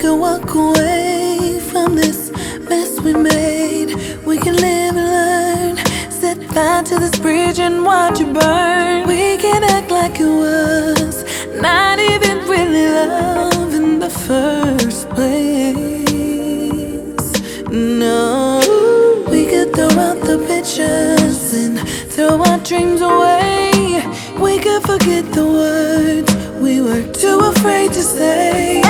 can walk away from this mess we made. We can live and learn. Set fire to this bridge and watch it burn. We can act like it was not even really love in the first place. No, we could throw out the pictures and throw our dreams away. We could forget the words we were too afraid to say.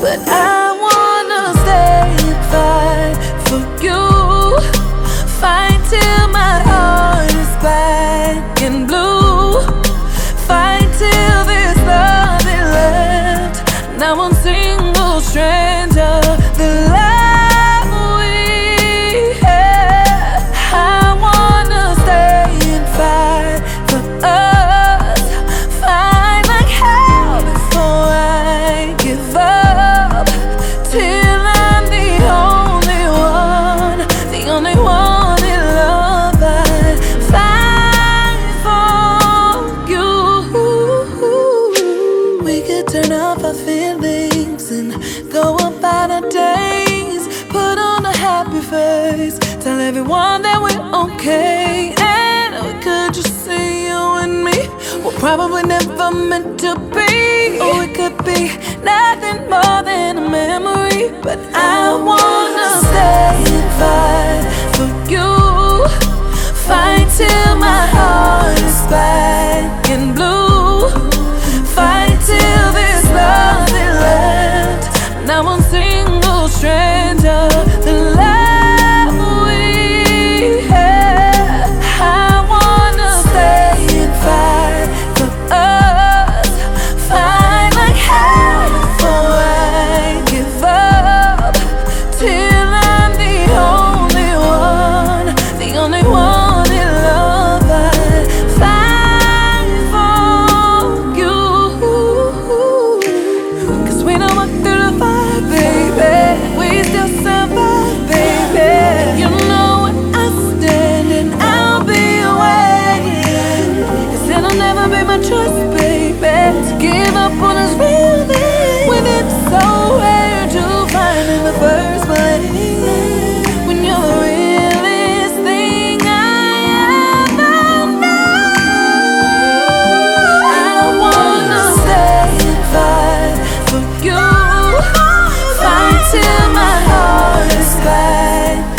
But I wanna stay and fight for you. Fight till my heart is black and blue. Fight till there's nothing left. Not one single stranger. Everyone that we're okay. And we could just say you and me. We're probably never meant to be. Or it could be nothing more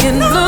In look